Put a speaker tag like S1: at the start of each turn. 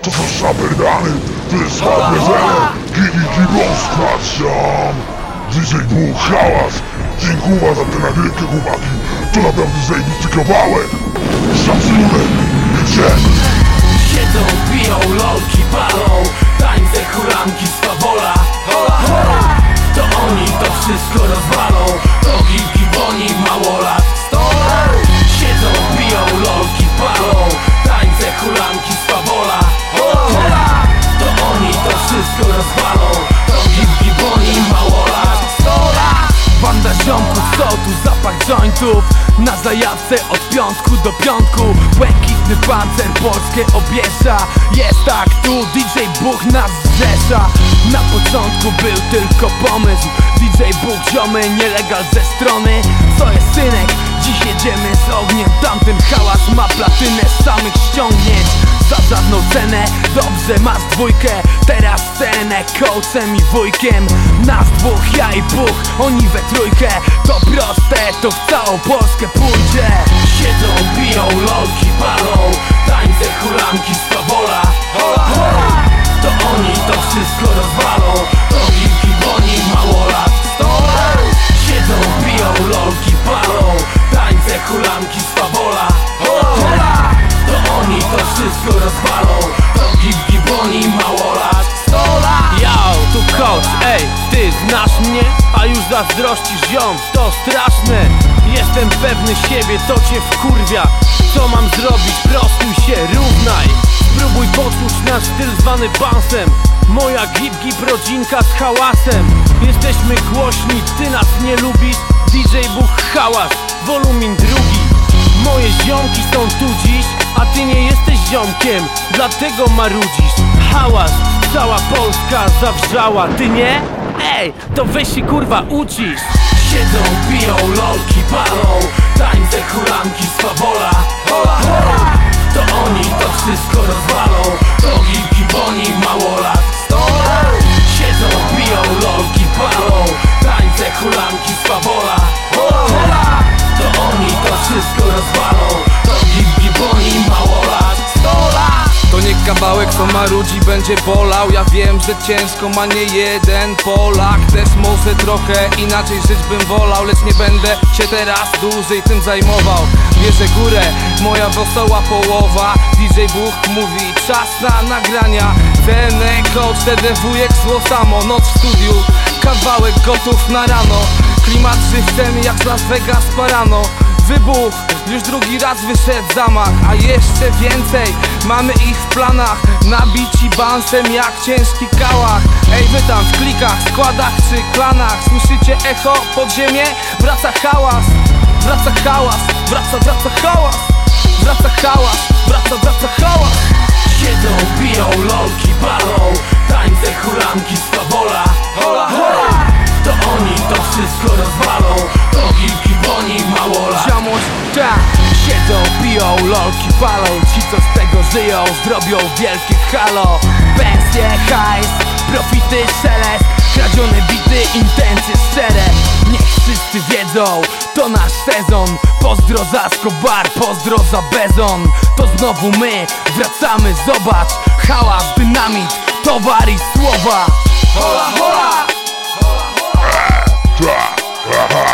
S1: To są szaberdany, to jest hardware, gigi gibą składam. DJ był hałas, dziękuję za te nagrywkę chłopaki, to naprawdę zajebisty kawałek. Szacunek, wiecie?
S2: Siedzą, Są tu zapach jointów Na zajawce od piątku do piątku Błękitny pancer, polskie objeżdża Jest tak, tu DJ Buch nas zrzesza Na początku był tylko pomysł DJ Buch, ziomy, nielegal ze strony Co jest synek? Dziś jedziemy z ogniem Tamten hałas ma platynę samych ściągnięć Za żadną cenę, dobrze masz dwójkę Teraz scenę. Kołcem i wujkiem. Nas dwóch, ja i Buch, oni we trójkę. To proste, to w całą Polskę pójdzie. Siedzą, piją, lolki palą. Tańce, hulanki, swabola Hola, hola. To oni to wszystko rozwalą zazdrościsz ziom, to straszne. Jestem pewny siebie, to cię wkurwia. Co mam zrobić? Prostuj się, równaj. Spróbuj poczuć nasz styl zwany bansem. Moja gip-gip rodzinka z hałasem. Jesteśmy głośni, ty nas nie lubisz. DJ Buch hałas, wolumin drugi. Moje ziomki są tu dziś, a ty nie jesteś ziomkiem. Dlatego marudzisz. Hałas, cała Polska zawrzała, ty nie? Ej, to weź się kurwa ucisz. Siedzą, piją, lolki palą Tańce, hulanki, swabola Hola, hola. To oni to wszystko rozwalą. To gilki, boni, mało
S3: kawałek, co marudzi będzie bolał Ja wiem, że ciężko ma nie jeden Polak. Też może trochę inaczej żyć bym wolał Lecz nie będę się teraz dłużej tym zajmował. Bierze górę, moja wesoła połowa. DJ Buch mówi, czas na nagrania. Ten coach, ten wujek zło samo. Noc w studiu, kawałek gotów na rano. Klimat żywcem jak Las Vegas parano Wybuch, już drugi raz wyszedł zamach A jeszcze więcej, mamy ich w planach Nabici bansem jak ciężki kałach. Ej wy tam w klikach, składach czy klanach Słyszycie echo, podziemie? Wraca hałas Wraca hałas, wraca, wraca hałas. Wraca hałas, wraca, wraca hałas.
S2: Siedzą, piją, lolki palą Ci co z tego żyją zrobią wielkie halo. Pensje, hajs, profity, szelest Kradzione bity, intencje szczere. Niech wszyscy wiedzą, to nasz sezon. Pozdro za Skobar, pozdro za Bezon. To znowu my, wracamy, zobacz. Hałas, dynamit, towar i słowa. Hola, hola!
S1: Hej, hej